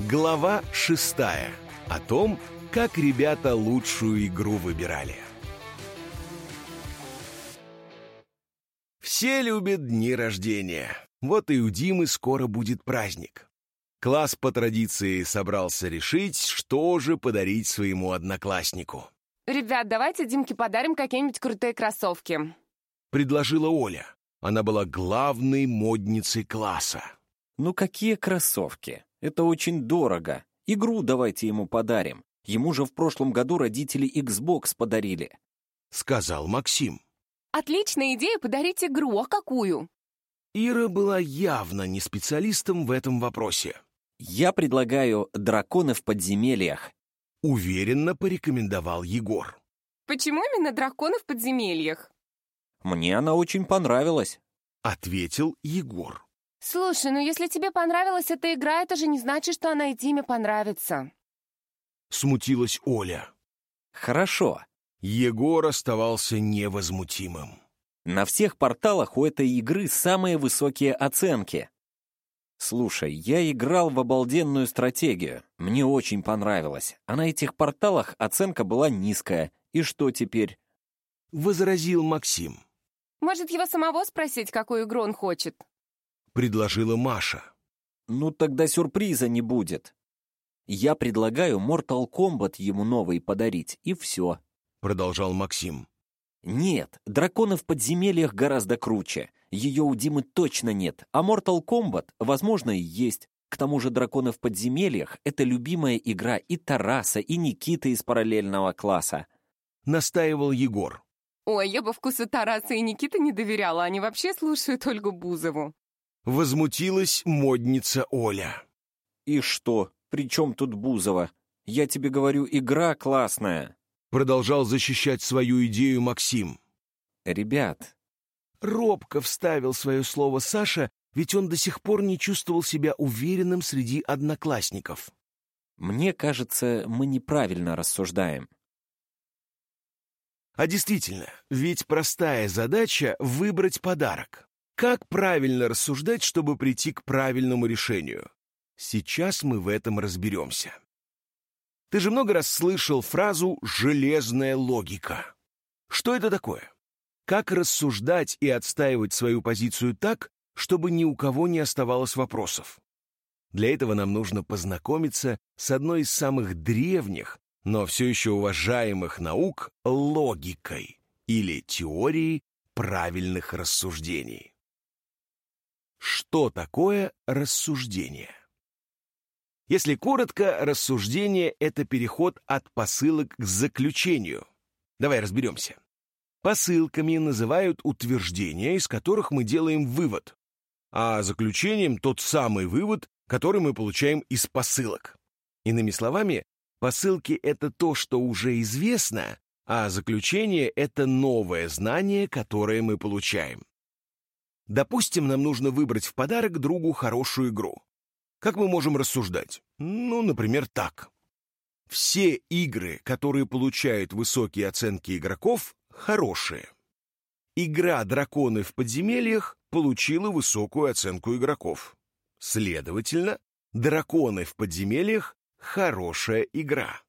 Глава шестая. О том, как ребята лучшую игру выбирали. Все любят дни рождения. Вот и у Димы скоро будет праздник. Класс по традиции собрался решить, что же подарить своему однокласснику. Ребят, давайте Димке подарим какие-нибудь крутые кроссовки. Предложила Оля. Она была главной модницей класса. Ну какие кроссовки? Это очень дорого. Игру давайте ему подарим. Ему же в прошлом году родители Xbox подарили. Сказал Максим. Отличная идея подарить игру, а какую? Ира была явно не специалистом в этом вопросе. Я предлагаю «Драконы в подземельях». Уверенно порекомендовал Егор. Почему именно драконы в подземельях? Мне она очень понравилась. Ответил Егор. Слушай, ну если тебе понравилась эта игра, это же не значит, что она и Диме понравится. Смутилась Оля. Хорошо. Егор оставался невозмутимым. На всех порталах у этой игры самые высокие оценки. Слушай, я играл в обалденную стратегию. Мне очень понравилось. А на этих порталах оценка была низкая. И что теперь? Возразил Максим. Может, его самого спросить, какую игру он хочет? Предложила Маша. Ну тогда сюрприза не будет. Я предлагаю Mortal Kombat ему новый подарить, и все. Продолжал Максим. Нет, драконы в подземельях гораздо круче. Ее у Димы точно нет, а Mortal Kombat, возможно, и есть. К тому же драконы в подземельях — это любимая игра и Тараса, и Никиты из параллельного класса. Настаивал Егор. Ой, я бы вкусу Тараса и Никиты не доверяла, они вообще слушают Ольгу Бузову. Возмутилась модница Оля. И что? При чем тут Бузова? Я тебе говорю, игра классная. Продолжал защищать свою идею Максим. Ребят. Робко вставил свое слово Саша, ведь он до сих пор не чувствовал себя уверенным среди одноклассников. Мне кажется, мы неправильно рассуждаем. А действительно, ведь простая задача — выбрать подарок. Как правильно рассуждать, чтобы прийти к правильному решению? Сейчас мы в этом разберемся. Ты же много раз слышал фразу «железная логика». Что это такое? Как рассуждать и отстаивать свою позицию так, чтобы ни у кого не оставалось вопросов? Для этого нам нужно познакомиться с одной из самых древних, но все еще уважаемых наук — логикой или теорией правильных рассуждений. Что такое рассуждение? Если коротко, рассуждение — это переход от посылок к заключению. Давай разберемся. Посылками называют утверждения, из которых мы делаем вывод, а заключением — тот самый вывод, который мы получаем из посылок. Иными словами, посылки — это то, что уже известно, а заключение — это новое знание, которое мы получаем. Допустим, нам нужно выбрать в подарок другу хорошую игру. Как мы можем рассуждать? Ну, например, так. Все игры, которые получают высокие оценки игроков, хорошие. Игра «Драконы в подземельях» получила высокую оценку игроков. Следовательно, «Драконы в подземельях» — хорошая игра.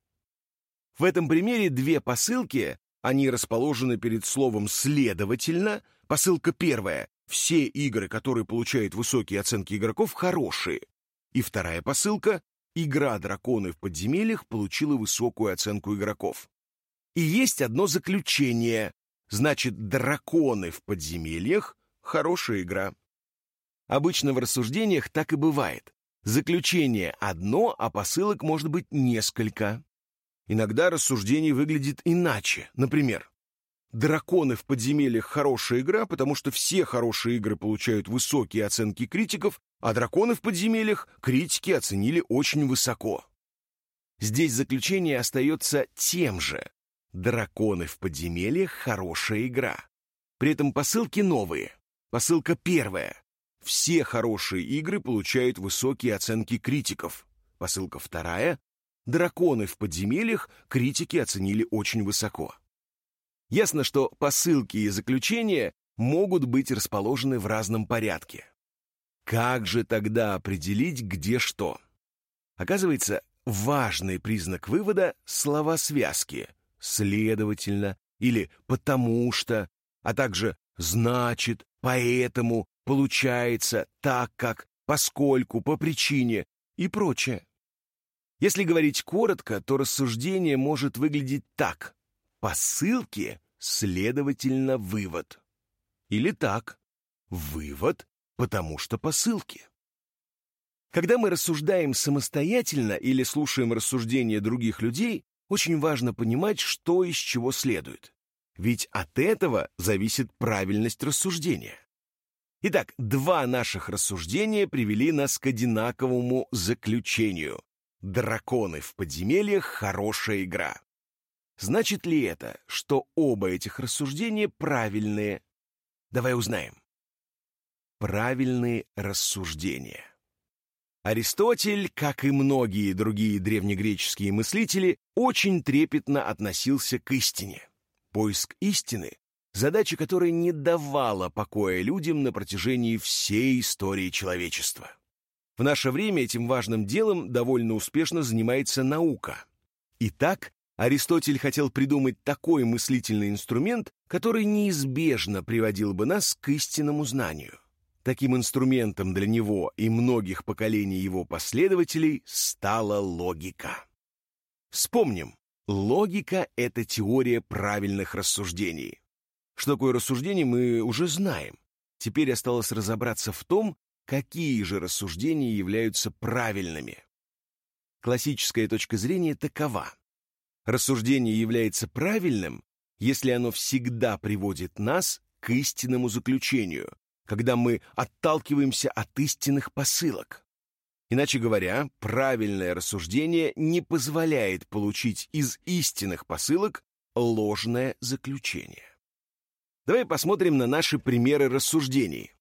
В этом примере две посылки, они расположены перед словом «следовательно». Посылка первая — все игры, которые получают высокие оценки игроков, хорошие. И вторая посылка — игра «Драконы в подземельях» получила высокую оценку игроков. И есть одно заключение. Значит, «Драконы в подземельях» — хорошая игра. Обычно в рассуждениях так и бывает. Заключение одно, а посылок может быть несколько. Иногда рассуждение выглядит иначе. Например, «Драконы в подземельях» — хорошая игра, потому что все хорошие игры получают высокие оценки критиков, а драконы в подземельях критики оценили очень высоко. Здесь заключение остается тем же. Драконы в подземельях — хорошая игра. При этом посылки новые. Посылка первая. Все хорошие игры получают высокие оценки критиков. Посылка вторая. Драконы в подземельях критики оценили очень высоко. Ясно, что посылки и заключения могут быть расположены в разном порядке. Как же тогда определить, где что? Оказывается, важный признак вывода — слова связки «следовательно» или «потому что», а также «значит», «поэтому», «получается», «так как», «поскольку», «по причине» и прочее. Если говорить коротко, то рассуждение может выглядеть так. По следовательно, вывод. Или так. Вывод, потому что по ссылке. Когда мы рассуждаем самостоятельно или слушаем рассуждения других людей, очень важно понимать, что из чего следует. Ведь от этого зависит правильность рассуждения. Итак, два наших рассуждения привели нас к одинаковому заключению. Драконы в подземельях — хорошая игра. Значит ли это, что оба этих рассуждения правильные? Давай узнаем. Правильные рассуждения. Аристотель, как и многие другие древнегреческие мыслители, очень трепетно относился к истине. Поиск истины — задача которой не давала покоя людям на протяжении всей истории человечества. В наше время этим важным делом довольно успешно занимается наука. Итак, Аристотель хотел придумать такой мыслительный инструмент, который неизбежно приводил бы нас к истинному знанию. Таким инструментом для него и многих поколений его последователей стала логика. Вспомним, логика — это теория правильных рассуждений. Что такое рассуждение, мы уже знаем. Теперь осталось разобраться в том, какие же рассуждения являются правильными. Классическая точка зрения такова. Рассуждение является правильным, если оно всегда приводит нас к истинному заключению, когда мы отталкиваемся от истинных посылок. Иначе говоря, правильное рассуждение не позволяет получить из истинных посылок ложное заключение. Давай посмотрим на наши примеры рассуждений.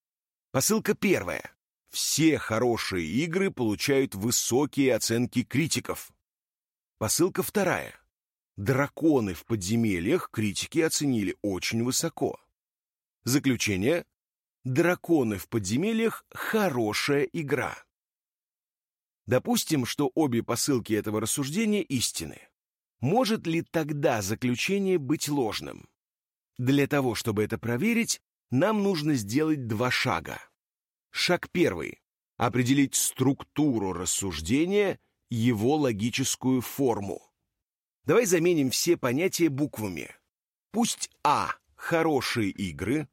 Посылка первая. Все хорошие игры получают высокие оценки критиков. Посылка вторая. Драконы в подземельях критики оценили очень высоко. Заключение Драконы в подземельях — хорошая игра. Допустим, что обе посылки этого рассуждения истины. Может ли тогда заключение быть ложным? Для того, чтобы это проверить, нам нужно сделать два шага. Шаг первый — определить структуру рассуждения, его логическую форму. Давай заменим все понятия буквами. Пусть А — хорошие игры,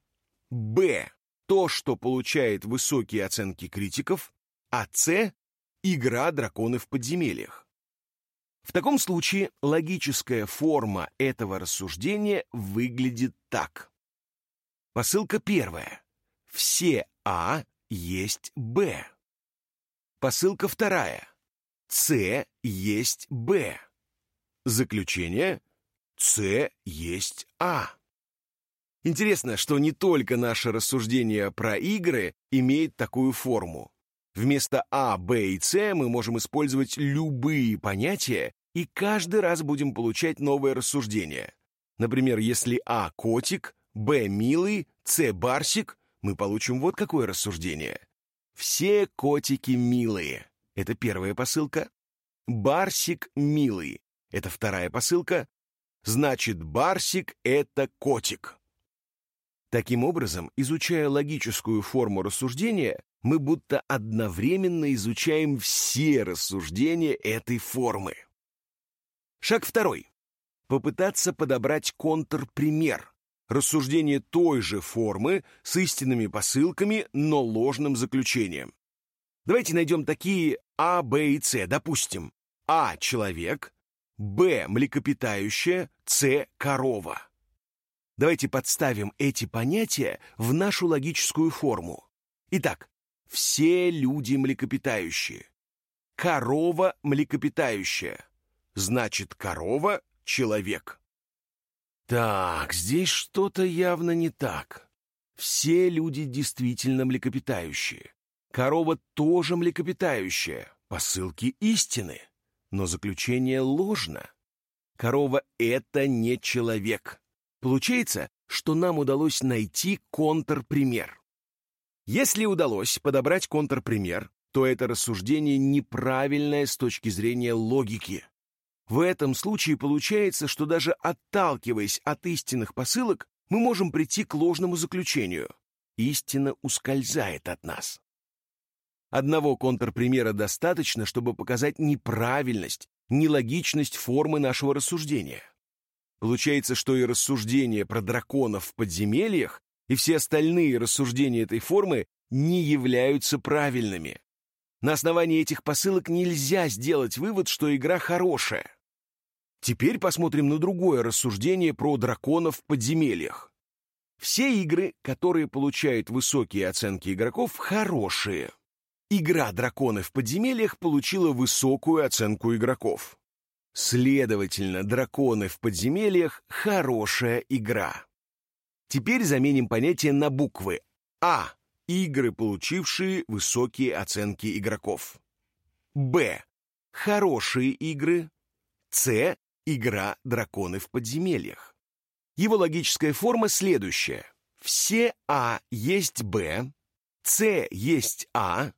Б то, что получает высокие оценки критиков, а С — игра драконы в подземельях. В таком случае логическая форма этого рассуждения выглядит так. Посылка первая. Все А есть Б. Посылка вторая. С есть Б. Заключение. С есть А. Интересно, что не только наше рассуждение про игры имеет такую форму. Вместо А, Б и С мы можем использовать любые понятия, и каждый раз будем получать новое рассуждение. Например, если А — котик, Б — милый, С — барсик, мы получим вот какое рассуждение. Все котики милые. Это первая посылка. Барсик милый. Это вторая посылка. Значит, барсик — это котик. Таким образом, изучая логическую форму рассуждения, мы будто одновременно изучаем все рассуждения этой формы. Шаг второй. Попытаться подобрать контрпример. Рассуждение той же формы с истинными посылками, но ложным заключением. Давайте найдем такие А, Б и С. Допустим, А – человек, Б – млекопитающее, С – корова. Давайте подставим эти понятия в нашу логическую форму. Итак, все люди млекопитающие. Корова млекопитающая. Значит, корова — человек. Так, здесь что-то явно не так. Все люди действительно млекопитающие. Корова тоже млекопитающая. Посылки истины. Но заключение ложно. Корова — это не человек. Получается, что нам удалось найти контрпример. Если удалось подобрать контрпример, то это рассуждение неправильное с точки зрения логики. В этом случае получается, что даже отталкиваясь от истинных посылок, мы можем прийти к ложному заключению. Истина ускользает от нас. Одного контрпримера достаточно, чтобы показать неправильность, нелогичность формы нашего рассуждения. Получается, что и рассуждения про драконов в подземельях, и все остальные рассуждения этой формы не являются правильными. На основании этих посылок нельзя сделать вывод, что игра хорошая. Теперь посмотрим на другое рассуждение про драконов в подземельях. Все игры, которые получают высокие оценки игроков, хорошие. Игра «Драконы в подземельях» получила высокую оценку игроков. Следовательно, «Драконы в подземельях» — хорошая игра. Теперь заменим понятие на буквы А — игры, получившие высокие оценки игроков. Б — хорошие игры. С — игра «Драконы в подземельях». Его логическая форма следующая. Все А есть Б, С есть А,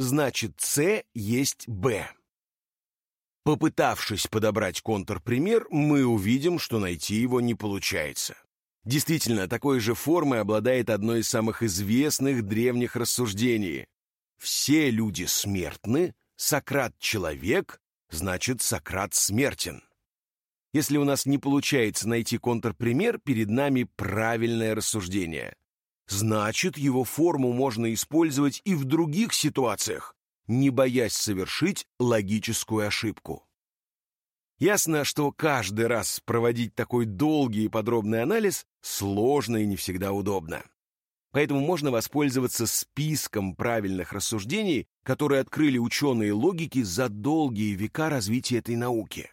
значит С есть Б. Попытавшись подобрать контрпример, мы увидим, что найти его не получается. Действительно, такой же формой обладает одно из самых известных древних рассуждений. Все люди смертны, Сократ — человек, значит, Сократ смертен. Если у нас не получается найти контрпример, перед нами правильное рассуждение. Значит, его форму можно использовать и в других ситуациях, не боясь совершить логическую ошибку. Ясно, что каждый раз проводить такой долгий и подробный анализ сложно и не всегда удобно. Поэтому можно воспользоваться списком правильных рассуждений, которые открыли ученые логики за долгие века развития этой науки.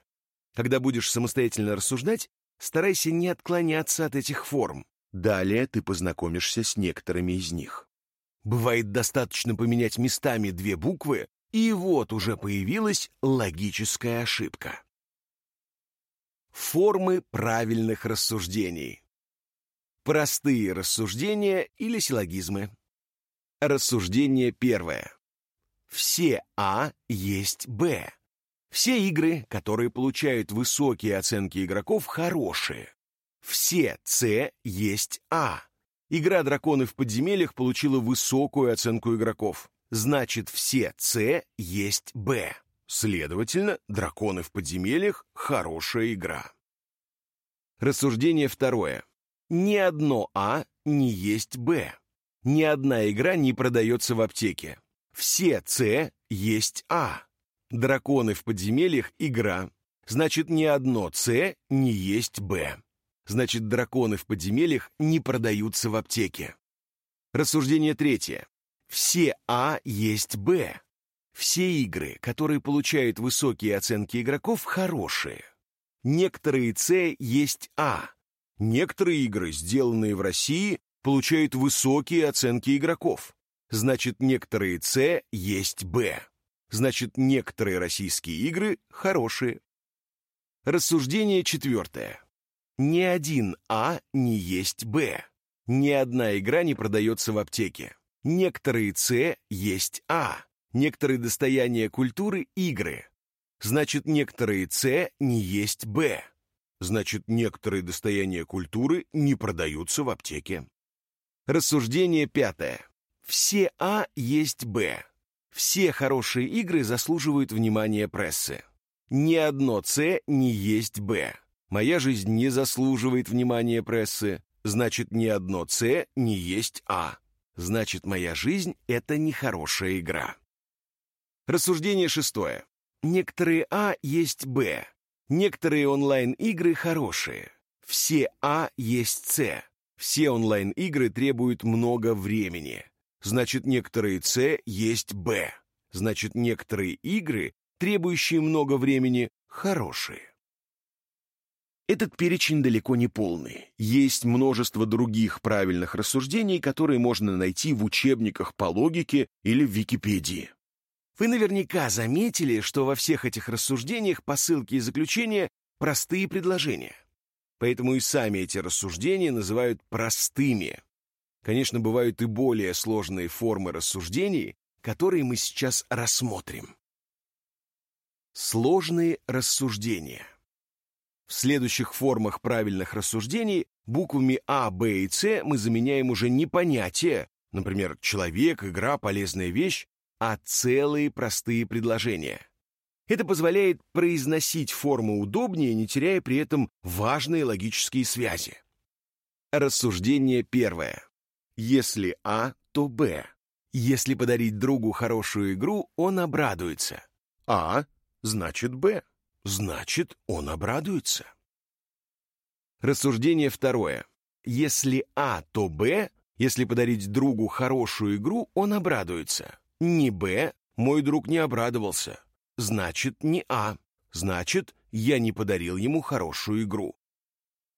Когда будешь самостоятельно рассуждать, старайся не отклоняться от этих форм. Далее ты познакомишься с некоторыми из них. Бывает достаточно поменять местами две буквы, и вот уже появилась логическая ошибка. Формы правильных рассуждений. Простые рассуждения или силлогизмы. Рассуждение первое. Все А есть Б. Все игры, которые получают высокие оценки игроков, хорошие. Все С есть А. Игра «Драконы в подземельях» получила высокую оценку игроков. Значит, все С есть Б. Следовательно, «Драконы в подземельях» — хорошая игра. Рассуждение второе. Ни одно А не есть Б. Ни одна игра не продается в аптеке. Все С есть А. Драконы в подземельях — игра. Значит, ни одно С не есть Б. Значит, драконы в подземельях не продаются в аптеке. Рассуждение третье. Все А есть Б. Все игры, которые получают высокие оценки игроков, хорошие. Некоторые С есть А. Некоторые игры, сделанные в России, получают высокие оценки игроков. Значит, некоторые С есть Б. Значит, некоторые российские игры хорошие. Рассуждение четвертое. Ни один А не есть Б. Ни одна игра не продается в аптеке. Некоторые С есть А. Некоторые достояния культуры — игры. Значит, некоторые С не есть Б. Значит, некоторые достояния культуры не продаются в аптеке. Рассуждение пятое. Все А есть Б. Все хорошие игры заслуживают внимания прессы. Ни одно С не есть Б. Моя жизнь не заслуживает внимания прессы. Значит, ни одно С не есть А. Значит, моя жизнь — это нехорошая игра. Рассуждение шестое. Некоторые А есть Б. Некоторые онлайн-игры хорошие. Все А есть С. Все онлайн-игры требуют много времени. Значит, некоторые С есть Б. Значит, некоторые игры, требующие много времени, хорошие. Этот перечень далеко не полный. Есть множество других правильных рассуждений, которые можно найти в учебниках по логике или в Википедии. Вы наверняка заметили, что во всех этих рассуждениях посылки и заключения — простые предложения. Поэтому и сами эти рассуждения называют простыми. Конечно, бывают и более сложные формы рассуждений, которые мы сейчас рассмотрим. Сложные рассуждения. В следующих формах правильных рассуждений буквами А, Б и С мы заменяем уже не понятия, например, человек, игра, полезная вещь, а целые простые предложения. Это позволяет произносить формы удобнее, не теряя при этом важные логические связи. Рассуждение первое. Если А, то Б. Если подарить другу хорошую игру, он обрадуется. А значит Б. Значит, он обрадуется. Рассуждение второе. Если А, то Б. Если подарить другу хорошую игру, он обрадуется. Не Б, мой друг не обрадовался. Значит, не А. Значит, я не подарил ему хорошую игру.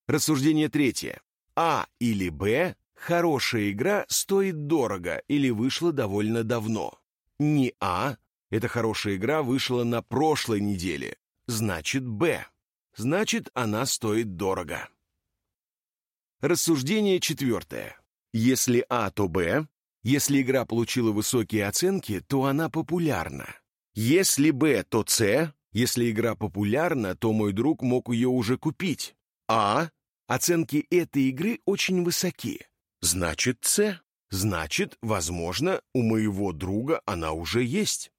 Рассуждение третье. А или Б хорошая игра стоит дорого или вышла довольно давно. Не А, эта хорошая игра вышла на прошлой неделе. Значит, Б. Значит, она стоит дорого. Рассуждение четвертое. Если А, то Б. Если игра получила высокие оценки, то она популярна. Если Б, то С. Если игра популярна, то мой друг мог ее уже купить. А. Оценки этой игры очень высоки. Значит, С. Значит, возможно, у моего друга она уже есть.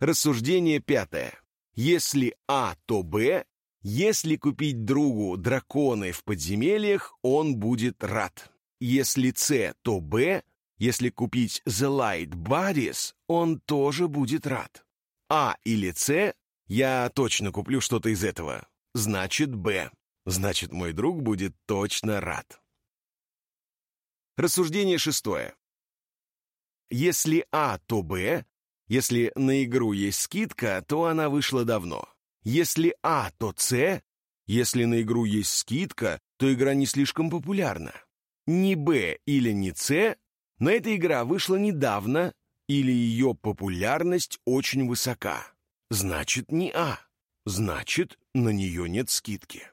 Рассуждение пятое. Если А, то Б. Если купить другу драконы в подземельях, он будет рад. Если С, то Б. Если купить The Light Bodies, он тоже будет рад. А или С, я точно куплю что-то из этого. Значит, Б. Значит, мой друг будет точно рад. Рассуждение шестое. Если А, то Б. Если на игру есть скидка, то она вышла давно. Если А, то С. Если на игру есть скидка, то игра не слишком популярна. Ни Б или ни С но эта игра вышла недавно, или ее популярность очень высока. Значит, не А. Значит, на нее нет скидки.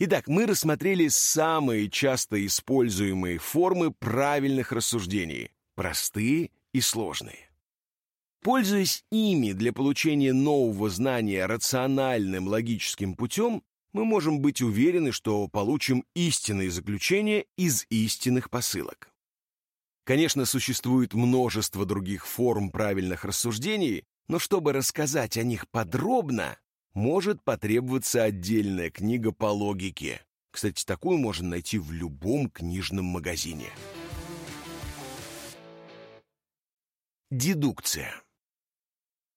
Итак, мы рассмотрели самые часто используемые формы правильных рассуждений, простые и сложные. Пользуясь ими для получения нового знания рациональным логическим путем, мы можем быть уверены, что получим истинные заключения из истинных посылок. Конечно, существует множество других форм правильных рассуждений, но чтобы рассказать о них подробно, может потребоваться отдельная книга по логике. Кстати, такую можно найти в любом книжном магазине. Дедукция.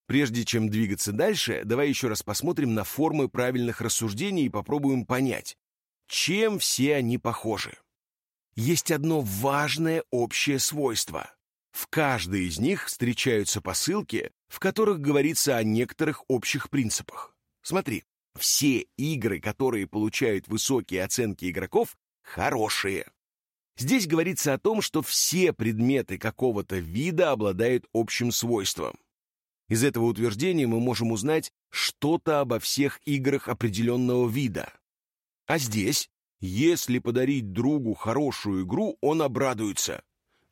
Прежде чем двигаться дальше, давай еще раз посмотрим на формы правильных рассуждений и попробуем понять, чем все они похожи есть одно важное общее свойство. В каждой из них встречаются посылки, в которых говорится о некоторых общих принципах. Смотри, все игры, которые получают высокие оценки игроков, хорошие. Здесь говорится о том, что все предметы какого-то вида обладают общим свойством. Из этого утверждения мы можем узнать что-то обо всех играх определенного вида. А здесь если подарить другу хорошую игру, он обрадуется.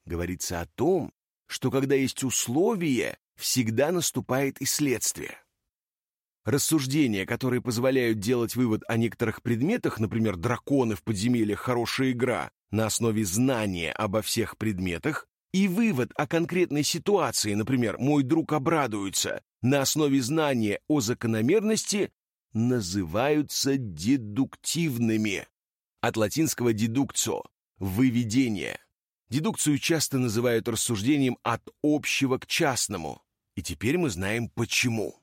Говорится о том, что когда есть условия, всегда наступает и следствие. Рассуждения, которые позволяют делать вывод о некоторых предметах, например, драконы в подземельях «хорошая игра», на основе знания обо всех предметах, и вывод о конкретной ситуации, например, «мой друг обрадуется», на основе знания о закономерности, называются дедуктивными от латинского «дедукцо» — «выведение». Дедукцию часто называют рассуждением от общего к частному, и теперь мы знаем почему.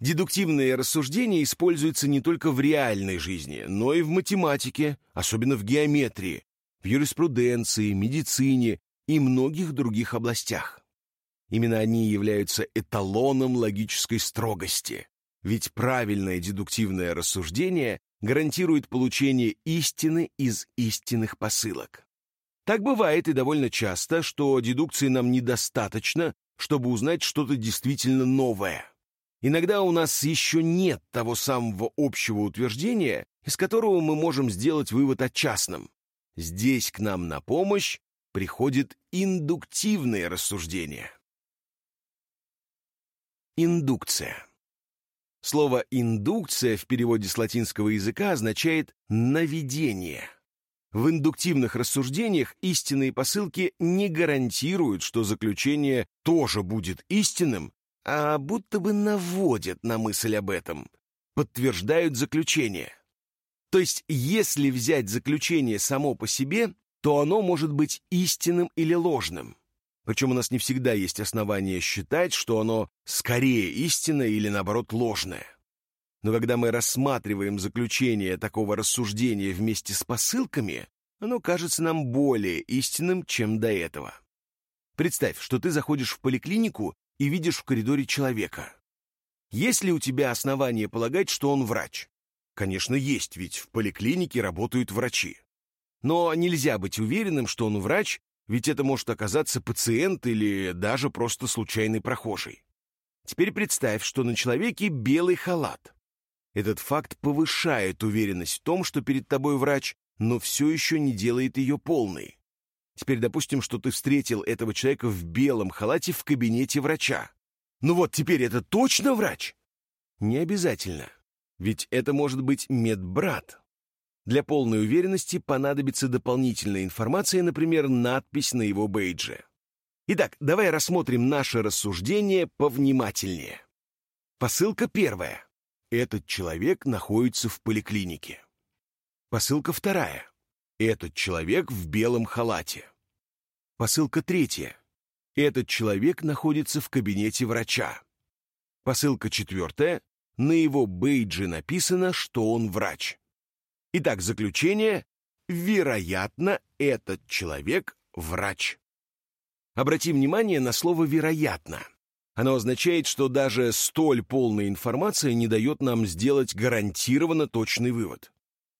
Дедуктивные рассуждения используются не только в реальной жизни, но и в математике, особенно в геометрии, в юриспруденции, медицине и многих других областях. Именно они являются эталоном логической строгости, ведь правильное дедуктивное рассуждение гарантирует получение истины из истинных посылок. Так бывает и довольно часто, что дедукции нам недостаточно, чтобы узнать что-то действительно новое. Иногда у нас еще нет того самого общего утверждения, из которого мы можем сделать вывод о частном. Здесь к нам на помощь приходит индуктивное рассуждение. Индукция. Слово «индукция» в переводе с латинского языка означает «наведение». В индуктивных рассуждениях истинные посылки не гарантируют, что заключение тоже будет истинным, а будто бы наводят на мысль об этом, подтверждают заключение. То есть, если взять заключение само по себе, то оно может быть истинным или ложным. Причем у нас не всегда есть основания считать, что оно скорее истинное или, наоборот, ложное. Но когда мы рассматриваем заключение такого рассуждения вместе с посылками, оно кажется нам более истинным, чем до этого. Представь, что ты заходишь в поликлинику и видишь в коридоре человека. Есть ли у тебя основания полагать, что он врач? Конечно, есть, ведь в поликлинике работают врачи. Но нельзя быть уверенным, что он врач, ведь это может оказаться пациент или даже просто случайный прохожий. Теперь представь, что на человеке белый халат. Этот факт повышает уверенность в том, что перед тобой врач, но все еще не делает ее полной. Теперь допустим, что ты встретил этого человека в белом халате в кабинете врача. Ну вот, теперь это точно врач? Не обязательно. Ведь это может быть медбрат, для полной уверенности понадобится дополнительная информация, например, надпись на его бейдже. Итак, давай рассмотрим наше рассуждение повнимательнее. Посылка первая. Этот человек находится в поликлинике. Посылка вторая. Этот человек в белом халате. Посылка третья. Этот человек находится в кабинете врача. Посылка четвертая. На его бейдже написано, что он врач. Итак, заключение. Вероятно, этот человек врач. Обратим внимание на слово «вероятно». Оно означает, что даже столь полная информация не дает нам сделать гарантированно точный вывод.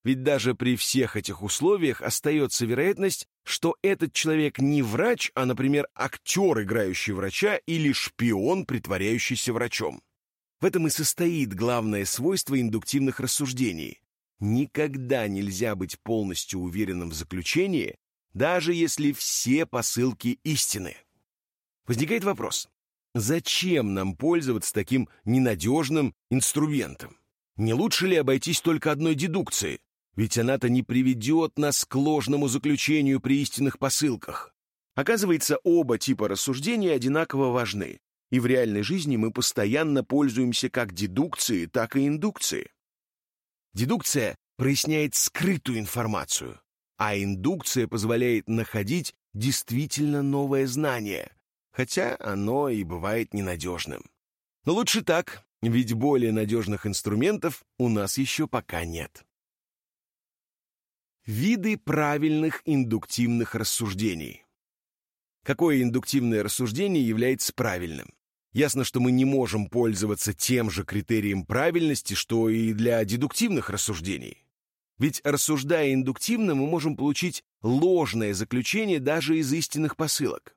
Ведь даже при всех этих условиях остается вероятность, что этот человек не врач, а, например, актер, играющий врача, или шпион, притворяющийся врачом. В этом и состоит главное свойство индуктивных рассуждений. Никогда нельзя быть полностью уверенным в заключении, даже если все посылки истины. Возникает вопрос, зачем нам пользоваться таким ненадежным инструментом? Не лучше ли обойтись только одной дедукцией? Ведь она-то не приведет нас к ложному заключению при истинных посылках. Оказывается, оба типа рассуждений одинаково важны, и в реальной жизни мы постоянно пользуемся как дедукцией, так и индукцией. Дедукция проясняет скрытую информацию, а индукция позволяет находить действительно новое знание, хотя оно и бывает ненадежным. Но лучше так, ведь более надежных инструментов у нас еще пока нет. Виды правильных индуктивных рассуждений. Какое индуктивное рассуждение является правильным? Ясно, что мы не можем пользоваться тем же критерием правильности, что и для дедуктивных рассуждений. Ведь рассуждая индуктивно, мы можем получить ложное заключение даже из истинных посылок.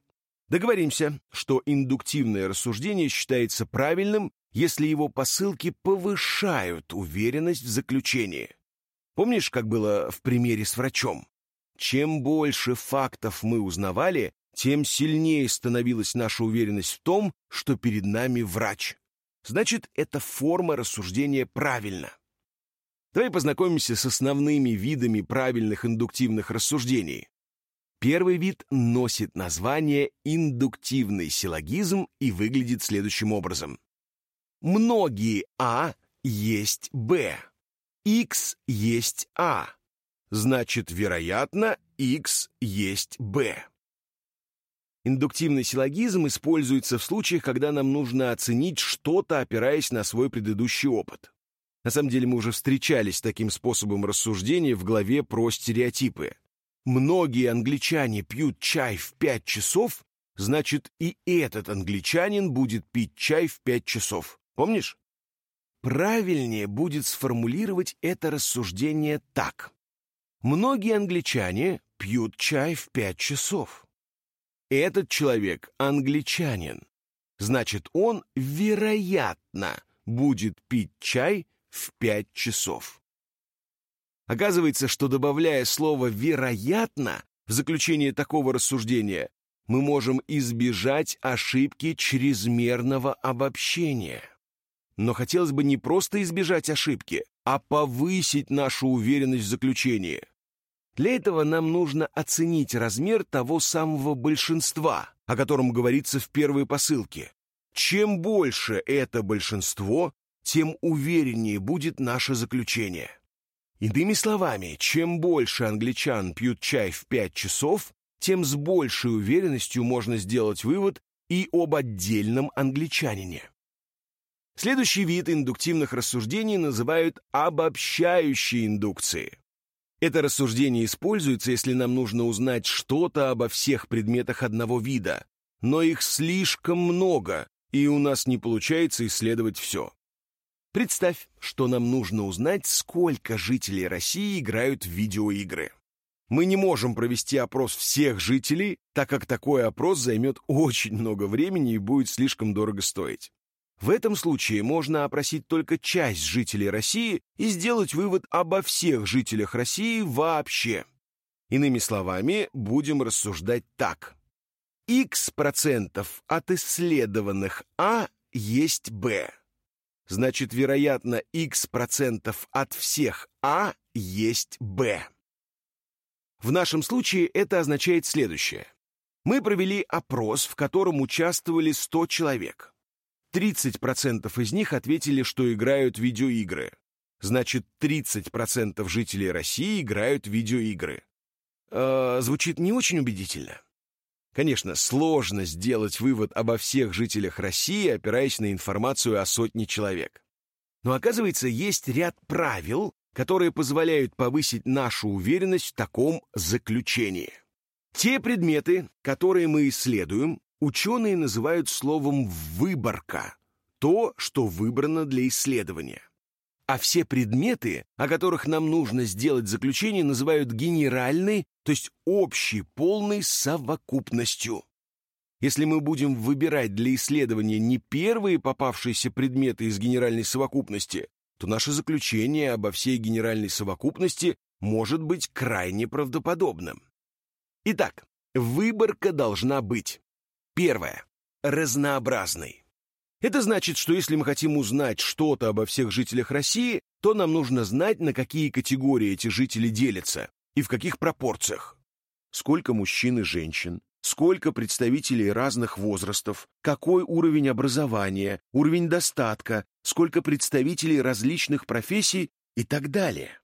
Договоримся, что индуктивное рассуждение считается правильным, если его посылки повышают уверенность в заключении. Помнишь, как было в примере с врачом? Чем больше фактов мы узнавали, тем сильнее становилась наша уверенность в том, что перед нами врач. Значит, эта форма рассуждения правильна. Давай познакомимся с основными видами правильных индуктивных рассуждений. Первый вид носит название индуктивный силлогизм и выглядит следующим образом. Многие А есть Б. X есть А. Значит, вероятно, X есть Б. Индуктивный силлогизм используется в случаях, когда нам нужно оценить что-то, опираясь на свой предыдущий опыт. На самом деле мы уже встречались с таким способом рассуждения в главе про стереотипы. Многие англичане пьют чай в пять часов, значит и этот англичанин будет пить чай в пять часов. Помнишь? Правильнее будет сформулировать это рассуждение так. Многие англичане пьют чай в пять часов. Этот человек англичанин. Значит, он, вероятно, будет пить чай в пять часов. Оказывается, что добавляя слово «вероятно», в заключение такого рассуждения мы можем избежать ошибки чрезмерного обобщения. Но хотелось бы не просто избежать ошибки, а повысить нашу уверенность в заключении. Для этого нам нужно оценить размер того самого большинства, о котором говорится в первой посылке. Чем больше это большинство, тем увереннее будет наше заключение. Иными словами, чем больше англичан пьют чай в 5 часов, тем с большей уверенностью можно сделать вывод и об отдельном англичанине. Следующий вид индуктивных рассуждений называют обобщающей индукцией. Это рассуждение используется, если нам нужно узнать что-то обо всех предметах одного вида, но их слишком много, и у нас не получается исследовать все. Представь, что нам нужно узнать, сколько жителей России играют в видеоигры. Мы не можем провести опрос всех жителей, так как такой опрос займет очень много времени и будет слишком дорого стоить. В этом случае можно опросить только часть жителей России и сделать вывод обо всех жителях России вообще. Иными словами, будем рассуждать так. X процентов от исследованных А есть Б. Значит, вероятно, X процентов от всех А есть Б. В нашем случае это означает следующее. Мы провели опрос, в котором участвовали 100 человек. 30% из них ответили, что играют видеоигры. Значит, 30% жителей России играют в видеоигры. Э, звучит не очень убедительно. Конечно, сложно сделать вывод обо всех жителях России, опираясь на информацию о сотне человек. Но оказывается, есть ряд правил, которые позволяют повысить нашу уверенность в таком заключении. Те предметы, которые мы исследуем, ученые называют словом «выборка» — то, что выбрано для исследования. А все предметы, о которых нам нужно сделать заключение, называют генеральной, то есть общей, полной совокупностью. Если мы будем выбирать для исследования не первые попавшиеся предметы из генеральной совокупности, то наше заключение обо всей генеральной совокупности может быть крайне правдоподобным. Итак, выборка должна быть Первое. Разнообразный. Это значит, что если мы хотим узнать что-то обо всех жителях России, то нам нужно знать, на какие категории эти жители делятся и в каких пропорциях. Сколько мужчин и женщин, сколько представителей разных возрастов, какой уровень образования, уровень достатка, сколько представителей различных профессий и так далее.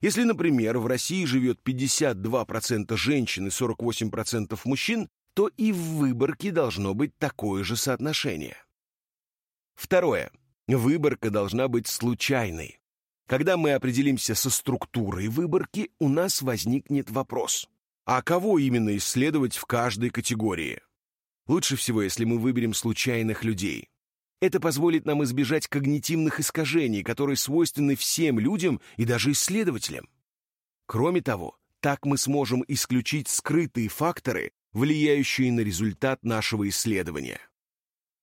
Если, например, в России живет 52% женщин и 48% мужчин, то и в выборке должно быть такое же соотношение. Второе. Выборка должна быть случайной. Когда мы определимся со структурой выборки, у нас возникнет вопрос. А кого именно исследовать в каждой категории? Лучше всего, если мы выберем случайных людей. Это позволит нам избежать когнитивных искажений, которые свойственны всем людям и даже исследователям. Кроме того, так мы сможем исключить скрытые факторы, влияющие на результат нашего исследования.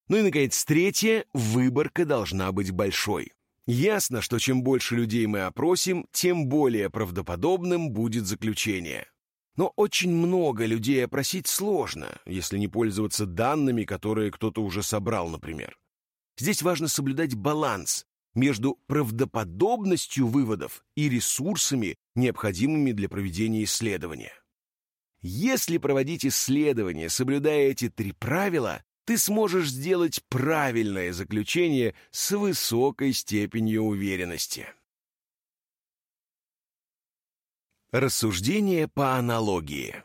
Ну и, наконец, третье — выборка должна быть большой. Ясно, что чем больше людей мы опросим, тем более правдоподобным будет заключение. Но очень много людей опросить сложно, если не пользоваться данными, которые кто-то уже собрал, например. Здесь важно соблюдать баланс между правдоподобностью выводов и ресурсами, необходимыми для проведения исследования. Если проводить исследования, соблюдая эти три правила, ты сможешь сделать правильное заключение с высокой степенью уверенности. Рассуждение по аналогии.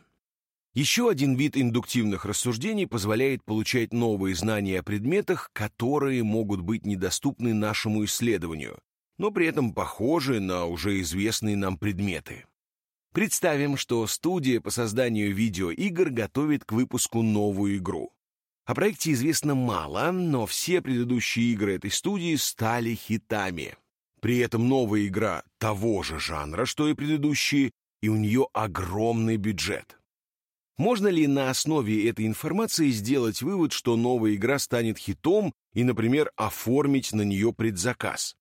Еще один вид индуктивных рассуждений позволяет получать новые знания о предметах, которые могут быть недоступны нашему исследованию, но при этом похожи на уже известные нам предметы. Представим, что студия по созданию видеоигр готовит к выпуску новую игру. О проекте известно мало, но все предыдущие игры этой студии стали хитами. При этом новая игра того же жанра, что и предыдущие, и у нее огромный бюджет. Можно ли на основе этой информации сделать вывод, что новая игра станет хитом и, например, оформить на нее предзаказ?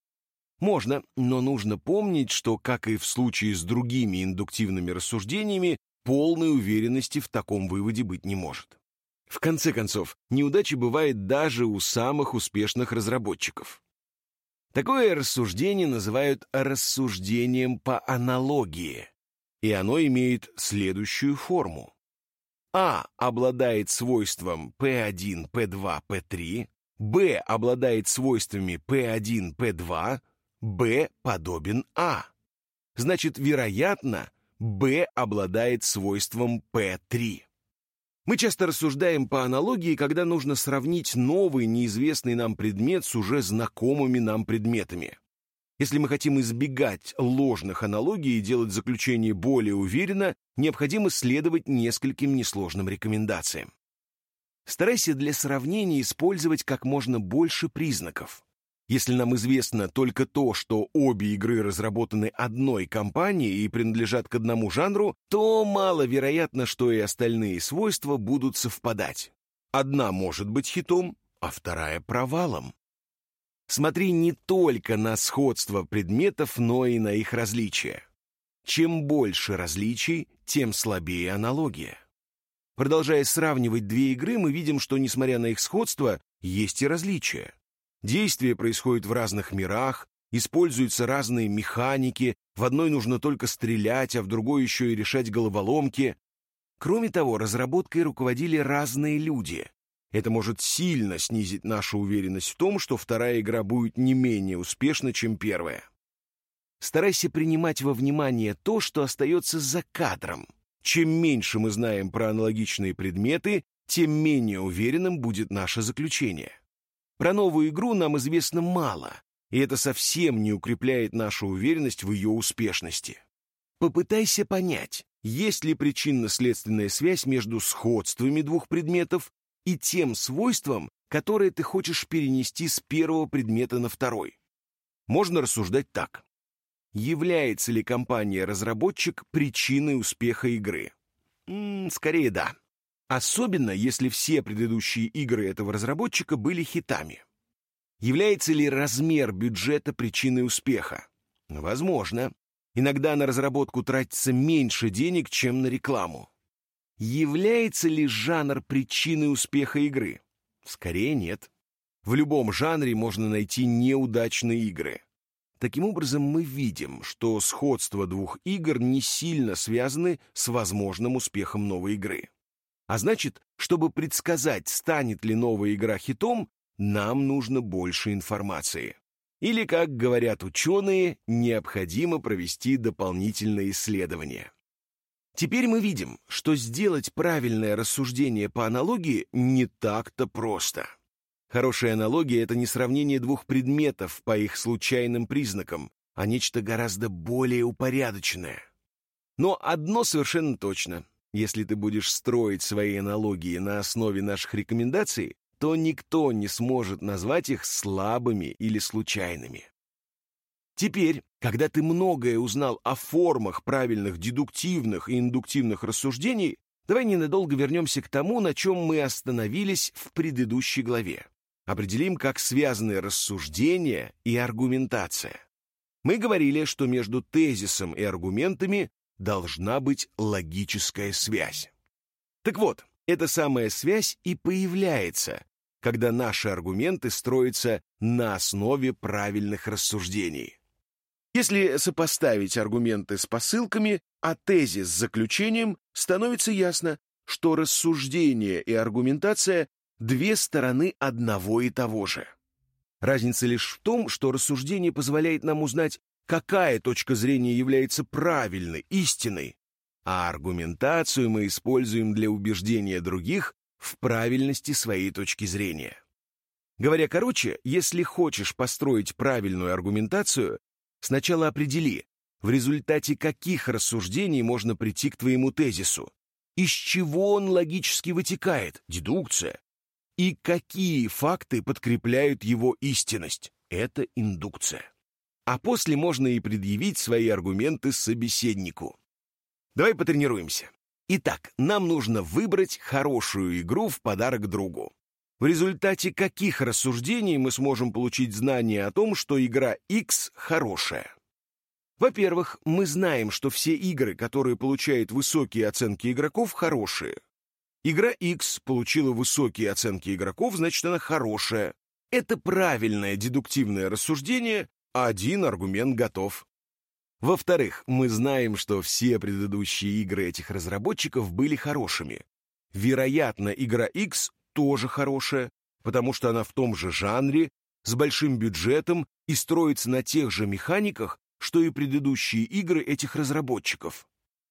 Можно, но нужно помнить, что, как и в случае с другими индуктивными рассуждениями, полной уверенности в таком выводе быть не может. В конце концов, неудачи бывает даже у самых успешных разработчиков. Такое рассуждение называют рассуждением по аналогии, и оно имеет следующую форму. А обладает свойством P1, P2, P3, Б обладает свойствами P1, P2, Б подобен А. Значит, вероятно, Б обладает свойством P3. Мы часто рассуждаем по аналогии, когда нужно сравнить новый, неизвестный нам предмет с уже знакомыми нам предметами. Если мы хотим избегать ложных аналогий и делать заключение более уверенно, необходимо следовать нескольким несложным рекомендациям. Старайся для сравнения использовать как можно больше признаков. Если нам известно только то, что обе игры разработаны одной компанией и принадлежат к одному жанру, то маловероятно, что и остальные свойства будут совпадать. Одна может быть хитом, а вторая — провалом. Смотри не только на сходство предметов, но и на их различия. Чем больше различий, тем слабее аналогия. Продолжая сравнивать две игры, мы видим, что, несмотря на их сходство, есть и различия. Действие происходит в разных мирах, используются разные механики, в одной нужно только стрелять, а в другой еще и решать головоломки. Кроме того, разработкой руководили разные люди. Это может сильно снизить нашу уверенность в том, что вторая игра будет не менее успешна, чем первая. Старайся принимать во внимание то, что остается за кадром. Чем меньше мы знаем про аналогичные предметы, тем менее уверенным будет наше заключение. Про новую игру нам известно мало, и это совсем не укрепляет нашу уверенность в ее успешности. Попытайся понять, есть ли причинно-следственная связь между сходствами двух предметов и тем свойством, которое ты хочешь перенести с первого предмета на второй. Можно рассуждать так. Является ли компания-разработчик причиной успеха игры? М -м, скорее да. Особенно, если все предыдущие игры этого разработчика были хитами. Является ли размер бюджета причиной успеха? Возможно. Иногда на разработку тратится меньше денег, чем на рекламу. Является ли жанр причиной успеха игры? Скорее нет. В любом жанре можно найти неудачные игры. Таким образом, мы видим, что сходство двух игр не сильно связаны с возможным успехом новой игры. А значит, чтобы предсказать, станет ли новая игра хитом, нам нужно больше информации. Или, как говорят ученые, необходимо провести дополнительные исследования. Теперь мы видим, что сделать правильное рассуждение по аналогии не так-то просто. Хорошая аналогия — это не сравнение двух предметов по их случайным признакам, а нечто гораздо более упорядоченное. Но одно совершенно точно. Если ты будешь строить свои аналогии на основе наших рекомендаций, то никто не сможет назвать их слабыми или случайными. Теперь, когда ты многое узнал о формах правильных дедуктивных и индуктивных рассуждений, давай ненадолго вернемся к тому, на чем мы остановились в предыдущей главе. Определим, как связаны рассуждения и аргументация. Мы говорили, что между тезисом и аргументами должна быть логическая связь. Так вот, эта самая связь и появляется, когда наши аргументы строятся на основе правильных рассуждений. Если сопоставить аргументы с посылками, а тезис с заключением, становится ясно, что рассуждение и аргументация — две стороны одного и того же. Разница лишь в том, что рассуждение позволяет нам узнать какая точка зрения является правильной, истинной, а аргументацию мы используем для убеждения других в правильности своей точки зрения. Говоря короче, если хочешь построить правильную аргументацию, сначала определи, в результате каких рассуждений можно прийти к твоему тезису, из чего он логически вытекает, дедукция, и какие факты подкрепляют его истинность, это индукция а после можно и предъявить свои аргументы собеседнику. Давай потренируемся. Итак, нам нужно выбрать хорошую игру в подарок другу. В результате каких рассуждений мы сможем получить знание о том, что игра X хорошая? Во-первых, мы знаем, что все игры, которые получают высокие оценки игроков, хорошие. Игра X получила высокие оценки игроков, значит, она хорошая. Это правильное дедуктивное рассуждение, один аргумент готов. Во-вторых, мы знаем, что все предыдущие игры этих разработчиков были хорошими. Вероятно, игра X тоже хорошая, потому что она в том же жанре, с большим бюджетом и строится на тех же механиках, что и предыдущие игры этих разработчиков.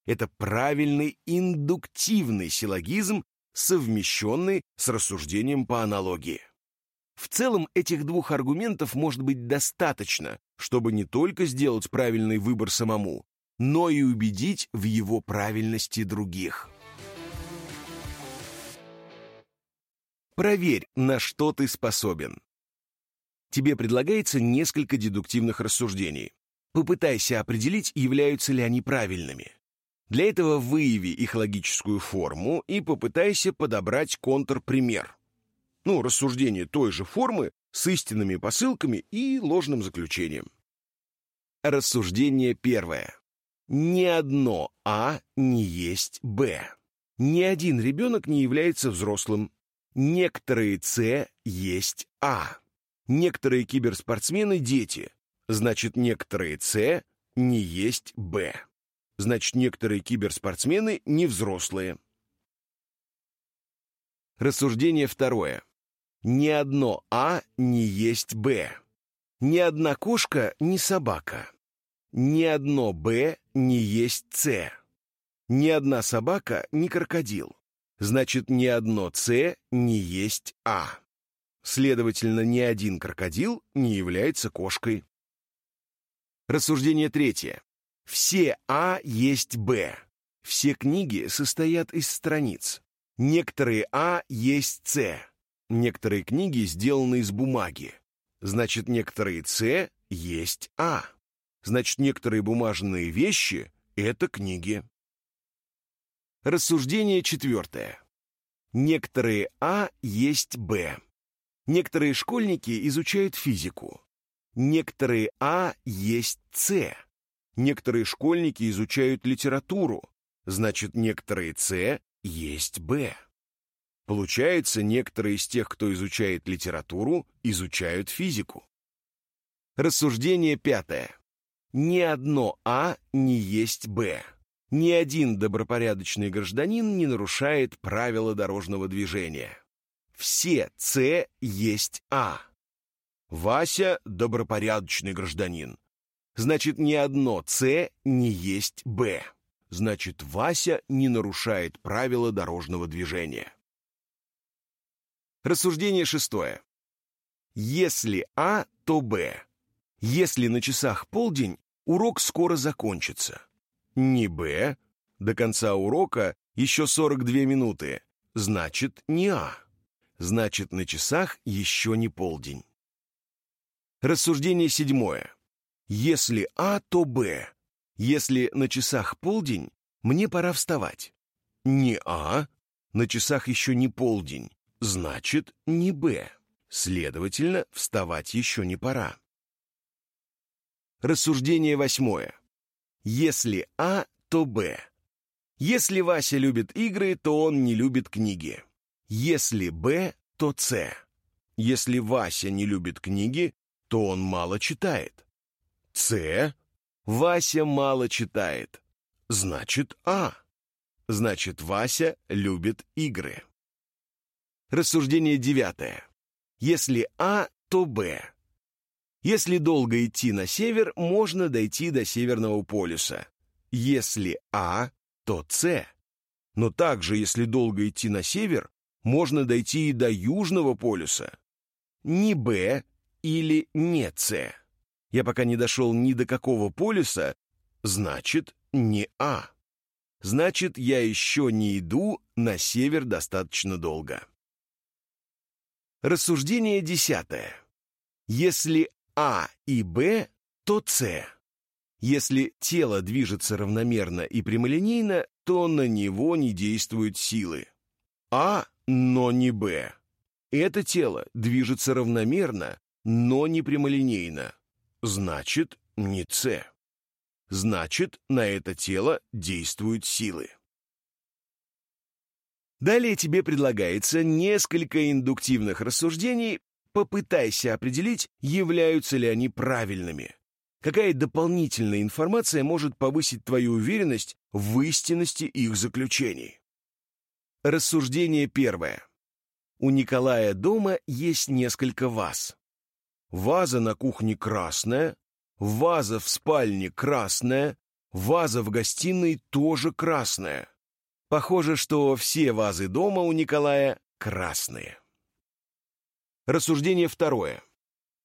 Это правильный индуктивный силлогизм, совмещенный с рассуждением по аналогии. В целом этих двух аргументов может быть достаточно, чтобы не только сделать правильный выбор самому, но и убедить в его правильности других. Проверь, на что ты способен. Тебе предлагается несколько дедуктивных рассуждений. Попытайся определить, являются ли они правильными. Для этого выяви их логическую форму и попытайся подобрать контрпример. Ну, рассуждение той же формы с истинными посылками и ложным заключением. Рассуждение первое. Ни одно А не есть Б. Ни один ребенок не является взрослым. Некоторые С есть А. Некоторые киберспортсмены – дети. Значит, некоторые С не есть Б. Значит, некоторые киберспортсмены не взрослые. Рассуждение второе. Ни одно А не есть Б. Ни одна кошка не собака. Ни одно Б не есть С. Ни одна собака не крокодил. Значит, ни одно С не есть А. Следовательно, ни один крокодил не является кошкой. Рассуждение третье. Все А есть Б. Все книги состоят из страниц. Некоторые А есть С. Некоторые книги сделаны из бумаги. Значит, некоторые С есть А. Значит, некоторые бумажные вещи — это книги. Рассуждение четвертое. Некоторые А есть Б. Некоторые школьники изучают физику. Некоторые А есть С. Некоторые школьники изучают литературу. Значит, некоторые С есть Б. Получается, некоторые из тех, кто изучает литературу, изучают физику. Рассуждение пятое. Ни одно А не есть Б. Ни один добропорядочный гражданин не нарушает правила дорожного движения. Все С есть А. Вася – добропорядочный гражданин. Значит, ни одно С не есть Б. Значит, Вася не нарушает правила дорожного движения. Рассуждение шестое. Если А, то Б. Если на часах полдень, урок скоро закончится. Не Б. До конца урока еще 42 минуты. Значит, не А. Значит, на часах еще не полдень. Рассуждение седьмое. Если А, то Б. Если на часах полдень, мне пора вставать. Не А. На часах еще не полдень. Значит, не Б. Следовательно, вставать еще не пора. Рассуждение восьмое. Если А, то Б. Если Вася любит игры, то он не любит книги. Если Б, то С. Если Вася не любит книги, то он мало читает. С. Вася мало читает. Значит А. Значит, Вася любит игры. Рассуждение девятое. Если А, то Б. Если долго идти на север, можно дойти до Северного полюса. Если А, то С. Но также, если долго идти на север, можно дойти и до Южного полюса. Не Б или не С. Я пока не дошел ни до какого полюса, значит, не А. Значит, я еще не иду на север достаточно долго. Рассуждение десятое. Если а и Б, то С. Если тело движется равномерно и прямолинейно, то на него не действуют силы. А, но не Б. Это тело движется равномерно, но не прямолинейно. Значит, не С. Значит, на это тело действуют силы. Далее тебе предлагается несколько индуктивных рассуждений. Попытайся определить, являются ли они правильными. Какая дополнительная информация может повысить твою уверенность в истинности их заключений? Рассуждение первое. У Николая дома есть несколько ваз. Ваза на кухне красная, ваза в спальне красная, ваза в гостиной тоже красная. Похоже, что все вазы дома у Николая красные. Рассуждение второе.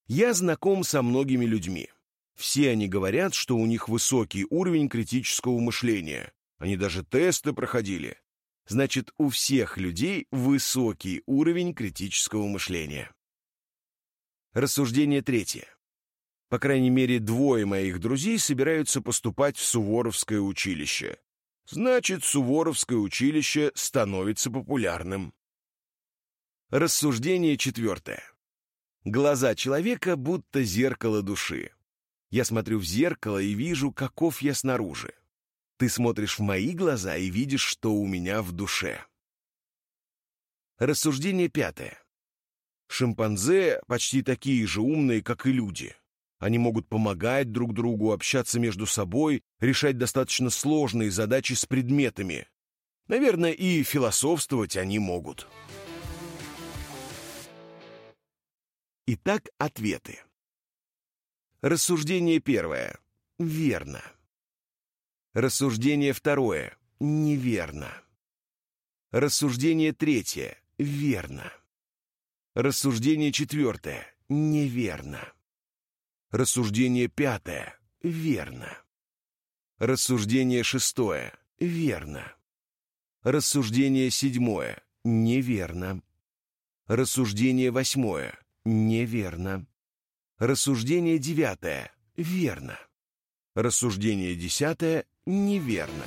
Я знаком со многими людьми. Все они говорят, что у них высокий уровень критического мышления. Они даже тесты проходили. Значит, у всех людей высокий уровень критического мышления. Рассуждение третье. По крайней мере, двое моих друзей собираются поступать в Суворовское училище. Значит, Суворовское училище становится популярным. Рассуждение четвертое. Глаза человека будто зеркало души. Я смотрю в зеркало и вижу, каков я снаружи. Ты смотришь в мои глаза и видишь, что у меня в душе. Рассуждение пятое. Шимпанзе почти такие же умные, как и люди. Они могут помогать друг другу, общаться между собой, решать достаточно сложные задачи с предметами. Наверное, и философствовать они могут. Итак, ответы. Рассуждение первое. Верно. Рассуждение второе. Неверно. Рассуждение третье. Верно. Рассуждение четвертое. Неверно. Рассуждение пятое. Верно. Рассуждение шестое. Верно. Рассуждение седьмое. Неверно. Рассуждение восьмое. Неверно. Рассуждение девятое. Верно. Рассуждение десятое неверно.